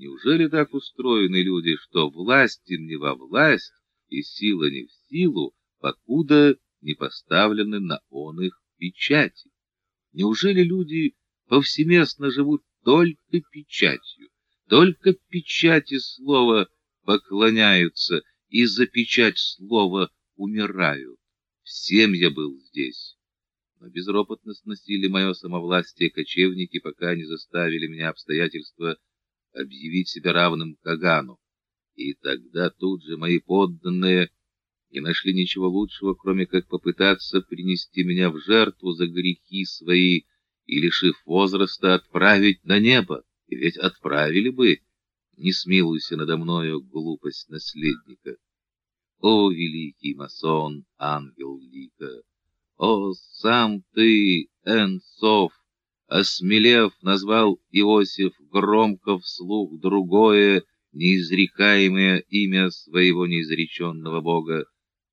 Неужели так устроены люди, что власть им не во власть и сила не в силу, покуда не поставлены на он их печати? Неужели люди повсеместно живут только печатью, только печати слова поклоняются и за печать слова умирают? Всем я был здесь, но безропотно сносили мое самовластие кочевники, пока не заставили меня обстоятельства объявить себя равным Кагану. И тогда тут же мои подданные не нашли ничего лучшего, кроме как попытаться принести меня в жертву за грехи свои и, лишив возраста, отправить на небо. И ведь отправили бы, не смилуйся надо мною глупость наследника. О, великий масон, ангел лика! О, сам ты, Энсов! Осмелев, назвал Иосиф громко вслух другое, неизрекаемое имя своего неизреченного Бога.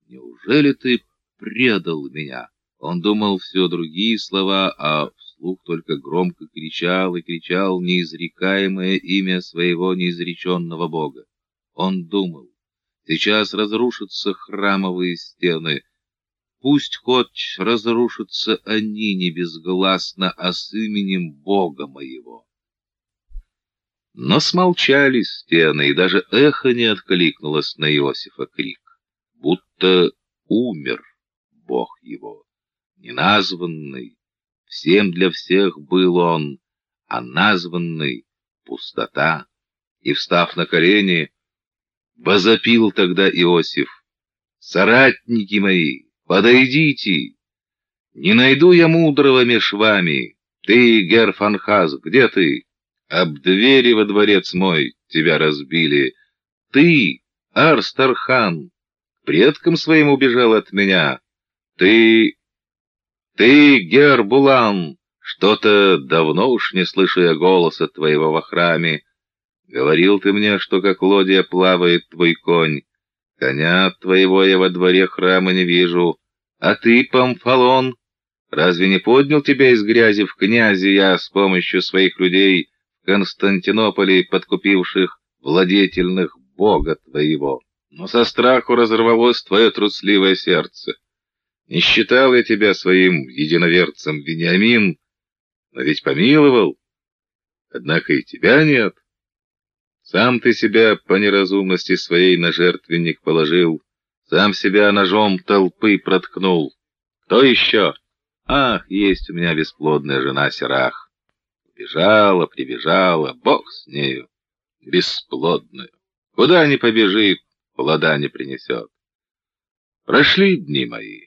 «Неужели ты предал меня?» Он думал все другие слова, а вслух только громко кричал и кричал неизрекаемое имя своего неизреченного Бога. Он думал, сейчас разрушатся храмовые стены, Пусть хоть разрушатся они не безгласно, а с именем Бога моего. Но смолчали стены, и даже эхо не откликнулось на Иосифа крик, будто умер Бог его, неназванный. Всем для всех был он, а названный — пустота. И, встав на колени, возопил тогда Иосиф, «Соратники мои!» Подойдите! Не найду я мудрого меж вами. Ты, Герфанхаз, где ты? Об двери во дворец мой тебя разбили. Ты, Арстархан, предком своим убежал от меня. Ты... Ты, Гербулан, что-то давно уж не слышу я голоса твоего во храме. Говорил ты мне, что как лодья плавает твой конь. Коня твоего я во дворе храма не вижу. А ты, Памфалон, разве не поднял тебя из грязи в князи я с помощью своих людей в Константинополе, подкупивших владетельных бога твоего? Но со страху разорвалось твое трусливое сердце. Не считал я тебя своим единоверцем, Вениамин, но ведь помиловал. Однако и тебя нет. Сам ты себя по неразумности своей на жертвенник положил, сам себя ножом толпы проткнул. Кто еще? Ах, есть у меня бесплодная жена Серах. Бежала, прибежала, бог с нею, бесплодную. Куда ни побежит, плода не принесет. Прошли дни мои,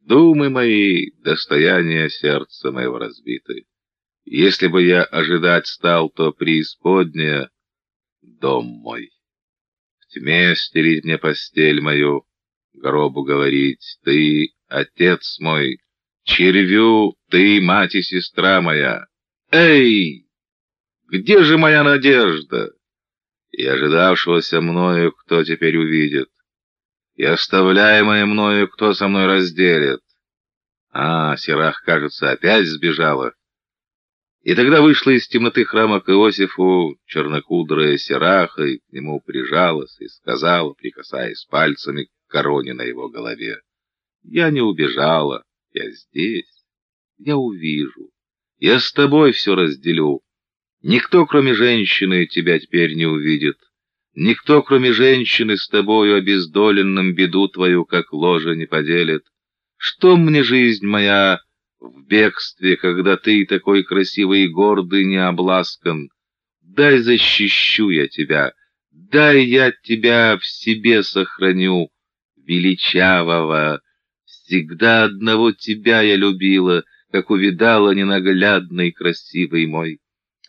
думы мои, достояние сердца моего разбиты. Если бы я ожидать стал, то преисподняя дом мой. В тьме стелить мне постель мою, гробу говорить, ты, отец мой, червю, ты, мать и сестра моя. Эй, где же моя надежда? И ожидавшегося мною, кто теперь увидит, и оставляемое мною, кто со мной разделит. А, Серах, кажется, опять сбежала. И тогда вышла из темноты храма к Иосифу чернокудрая сераха и к нему прижалась и сказала, прикасаясь пальцами к короне на его голове, «Я не убежала, я здесь, я увижу, я с тобой все разделю. Никто, кроме женщины, тебя теперь не увидит. Никто, кроме женщины, с тобою обездоленным беду твою, как ложа, не поделит. Что мне жизнь моя...» в бегстве, когда ты такой красивый и гордый, не обласкан. Дай защищу я тебя, дай я тебя в себе сохраню, величавого. Всегда одного тебя я любила, как увидала ненаглядный красивый мой.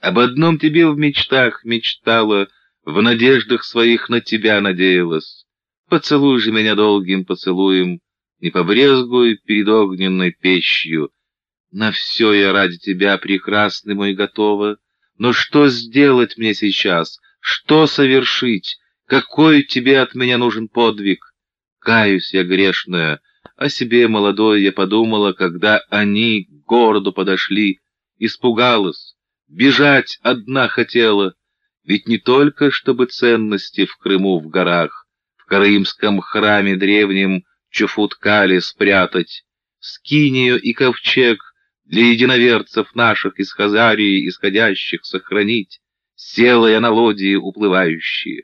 Об одном тебе в мечтах мечтала, в надеждах своих на тебя надеялась. Поцелуй же меня долгим поцелуем, не побрезгуй перед огненной печью, на все я ради тебя, прекрасный мой, готова. Но что сделать мне сейчас? Что совершить? Какой тебе от меня нужен подвиг? Каюсь я грешная. О себе молодой я подумала, когда они к городу подошли. Испугалась. Бежать одна хотела. Ведь не только, чтобы ценности в Крыму в горах, в Караимском храме древнем Чуфуткали спрятать, скинию и ковчег для единоверцев наших из Хазарии исходящих сохранить, селая на лодии уплывающие.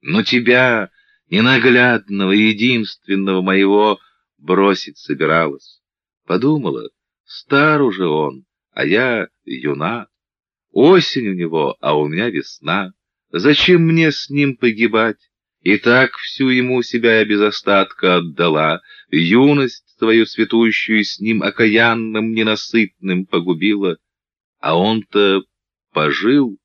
Но тебя, ненаглядного, единственного моего, бросить собиралась. Подумала, стар уже он, а я юна. Осень у него, а у меня весна. Зачем мне с ним погибать? И так всю ему себя я без остатка отдала, юность свою святущую с ним окаянным, ненасытным погубила. А он-то пожил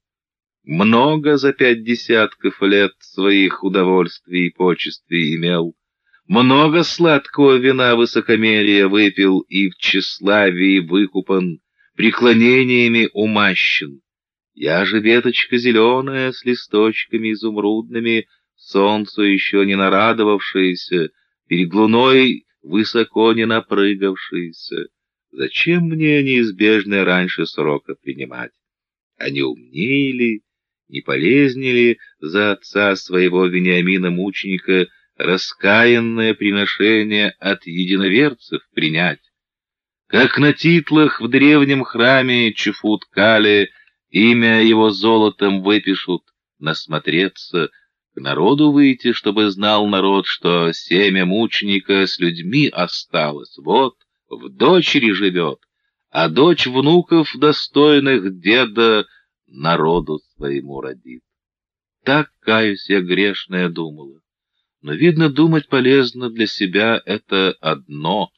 много за пять десятков лет своих удовольствий и почестей имел, много сладкого вина высокомерия выпил и в тщеславии выкупан, преклонениями умащен. Я же веточка зеленая с листочками изумрудными, солнцу еще не нарадовавшаяся, перед луной высоко не напрыгавшаяся. Зачем мне неизбежное раньше срока принимать? Не умнее ли, не полезнее ли за отца своего Вениамина-мученика раскаянное приношение от единоверцев принять? Как на титлах в древнем храме Чефут-Кале имя его золотом выпишут, насмотреться — к народу выйти, чтобы знал народ, что семя мученика с людьми осталось. Вот, в дочери живет, а дочь внуков достойных деда народу своему родит. Так, каюсь я, грешная думала. Но, видно, думать полезно для себя — это одно,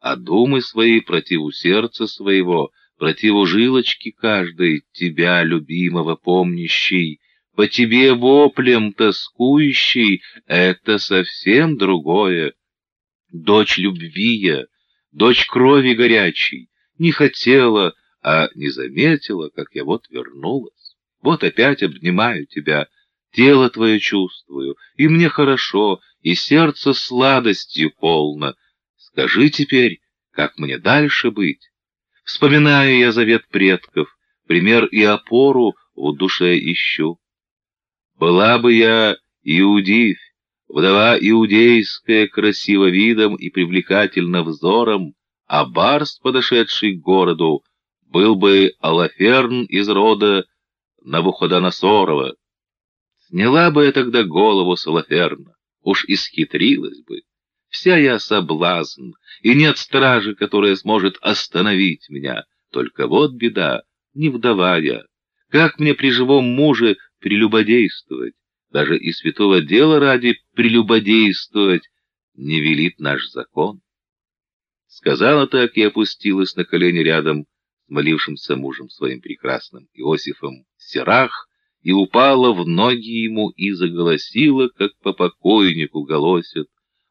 а думы свои противу сердца своего, противу жилочки каждой, тебя, любимого, помнящей, по тебе воплем тоскующий — это совсем другое. Дочь любви я, дочь крови горячей, не хотела, а не заметила, как я вот вернулась. Вот опять обнимаю тебя, тело твое чувствую, и мне хорошо, и сердце сладостью полно. Скажи теперь, как мне дальше быть? Вспоминаю я завет предков, пример и опору в душе ищу. Была бы я Иудивь, вдова иудейская, красиво видом и привлекательно взором, а барс, подошедший к городу, был бы Алаферн из рода Навуходоносорова. Сняла бы я тогда голову с Алаферна, уж исхитрилась бы. Вся я соблазн, и нет стражи, которая сможет остановить меня. Только вот беда, не вдова я. Как мне при живом муже прелюбодействовать, даже и святого дела ради прелюбодействовать не велит наш закон. Сказала так и опустилась на колени рядом с молившимся мужем своим прекрасным Иосифом Серах и упала в ноги ему и заголосила, как по покойнику голосят.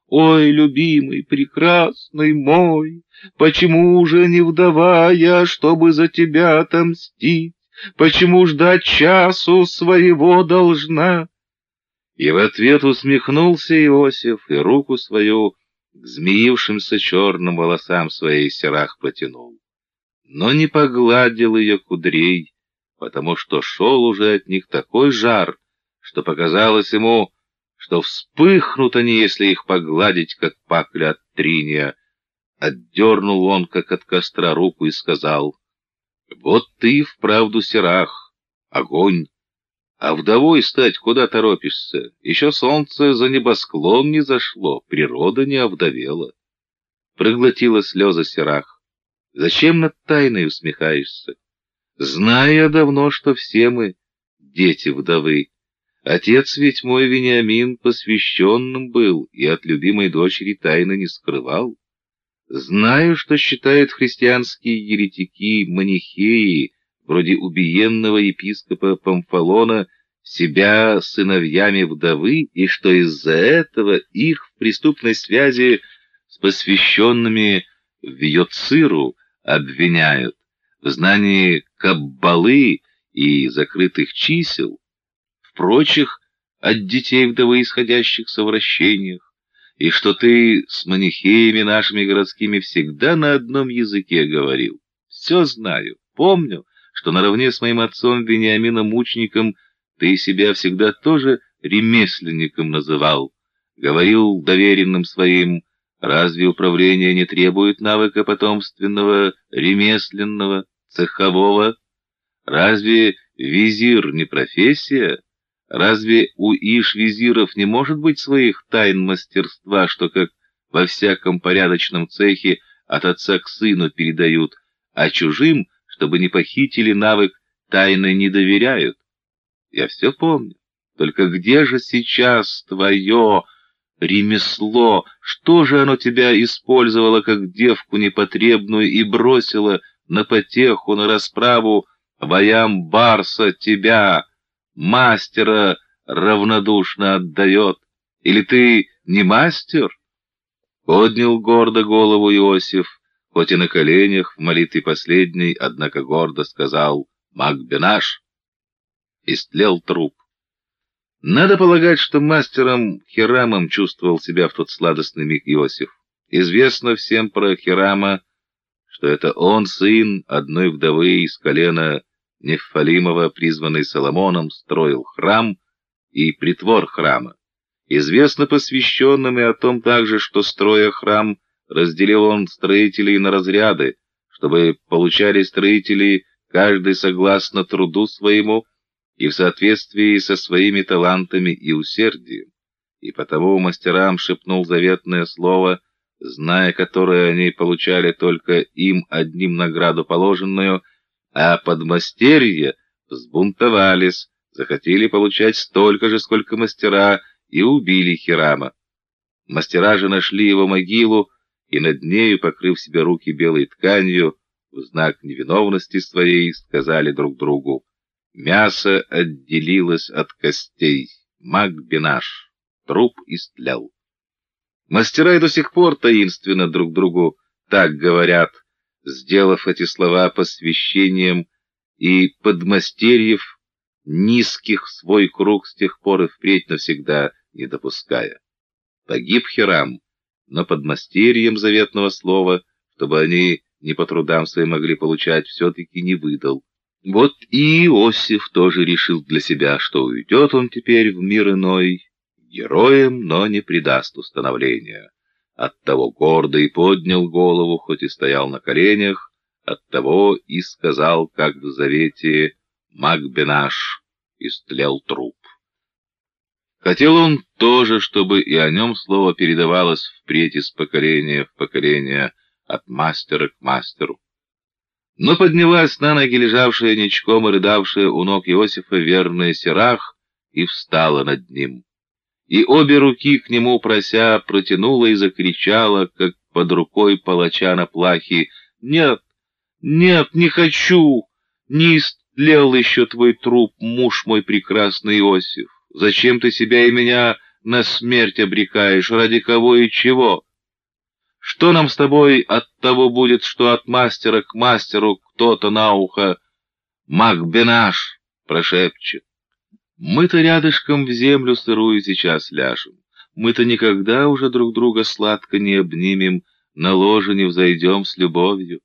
«Ой, любимый, прекрасный мой, почему же не вдова я, чтобы за тебя отомстить? Почему ждать часу своего должна? И в ответ усмехнулся Иосиф и руку свою к змеившимся черным волосам своей серах протянул. Но не погладил ее кудрей, потому что шел уже от них такой жар, что показалось ему, что вспыхнут они, если их погладить, как пакля от триния. Отдернул он, как от костра, руку и сказал — вот ты вправду серах, огонь. А вдовой стать куда торопишься? Еще солнце за небосклон не зашло, природа не овдовела. Проглотила слезы серах. Зачем над тайной усмехаешься? Знаю я давно, что все мы дети вдовы. Отец ведь мой Вениамин посвященным был и от любимой дочери тайны не скрывал. Знаю, что считают христианские еретики-манихеи, вроде убиенного епископа Памфалона, себя сыновьями вдовы, и что из-за этого их в преступной связи с посвященными в Йоциру обвиняют, в знании каббалы и закрытых чисел, в прочих от детей вдовы исходящих совращениях и что ты с манихеями нашими городскими всегда на одном языке говорил. Все знаю, помню, что наравне с моим отцом Вениамином Мучеником Ты себя всегда тоже ремесленником называл, говорил доверенным своим, разве управление не требует навыка потомственного, ремесленного, цехового? Разве визир не профессия? Разве у иш-визиров не может быть своих тайн мастерства, что, как во всяком порядочном цехе, от отца к сыну передают, а чужим, чтобы не похитили навык, тайны не доверяют? Я все помню. Только где же сейчас твое ремесло? Что же оно тебя использовало, как девку непотребную, и бросило на потеху, на расправу боям Барса тебя, мастера, равнодушно отдает? Или ты не мастер? Поднял гордо голову Иосиф, хоть и на коленях, в молитве последней, однако гордо сказал «Макбенаш!» Истлел труп. Надо полагать, что мастером Хирамом чувствовал себя в тот сладостный миг Иосиф. Известно всем про Хирама, что это он, сын одной вдовы из колена Нефалимова, призванный Соломоном, строил храм и притвор храма. Известно посвященным и о том также, что, строя храм, разделил он строителей на разряды, чтобы получали строители каждый согласно труду своему, и в соответствии со своими талантами и усердием. И потому мастерам шепнул заветное слово, зная которое они получали только им одним награду положенную, а подмастерье взбунтовались, захотели получать столько же, сколько мастера, и убили Хирама. Мастера же нашли его могилу, и над нею, покрыв себе руки белой тканью, в знак невиновности своей, сказали друг другу, Мясо отделилось от костей. Макбинаш. Труп истлял. Мастера и до сих пор таинственно друг другу так говорят, сделав эти слова посвящением и подмастерьев низких свой круг с тех пор и впредь навсегда не допуская. Погиб Хирам, но подмастерьем заветного слова, чтобы они не по трудам своим могли получать, все-таки не выдал. Вот и Иосиф тоже решил для себя, что уйдет он теперь в мир иной, героем, но не предаст установления. Оттого гордо и поднял голову, хоть и стоял на коленях, оттого и сказал, как в завете, «Макбенаш», истлел труп. Хотел он тоже, чтобы и о нем слово передавалось впредь из поколения в поколение, от мастера к мастеру. Но поднялась на ноги лежавшая ничком и рыдавшая у ног Иосифа верная Серах и встала над ним. И обе руки к нему прося протянула и закричала, как под рукой палача на плахе, «Нет, нет, не хочу! Не истлел еще твой труп, муж мой прекрасный Иосиф! Зачем ты себя и меня на смерть обрекаешь? Ради кого и чего?» Что нам с тобой от того будет, что от мастера к мастеру кто-то на ухо «Макбенаш!» прошепчет? Мы-то рядышком в землю сырую сейчас ляжем. Мы-то никогда уже друг друга сладко не обнимем, на ложе не взойдем с любовью.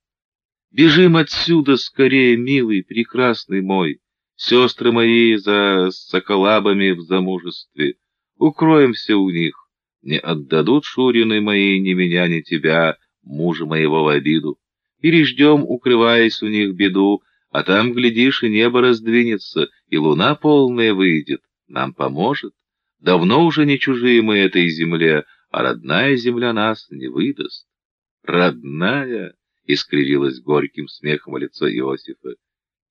Бежим отсюда скорее, милый, прекрасный мой, сестры мои за соколабами в замужестве. Укроемся у них. Не отдадут Шурины мои ни меня, ни тебя, мужа моего в обиду. Переждем, укрываясь у них беду, а там, глядишь, и небо раздвинется, и луна полная выйдет, нам поможет. Давно уже не чужие мы этой земле, а родная земля нас не выдаст. Родная! — искривилось горьким смехом лицо Иосифа.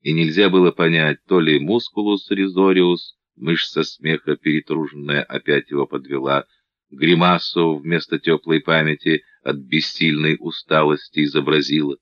И нельзя было понять, то ли мускулус резориус, мышца смеха перетруженная, опять его подвела, гримасу вместо теплой памяти от бессильной усталости изобразила.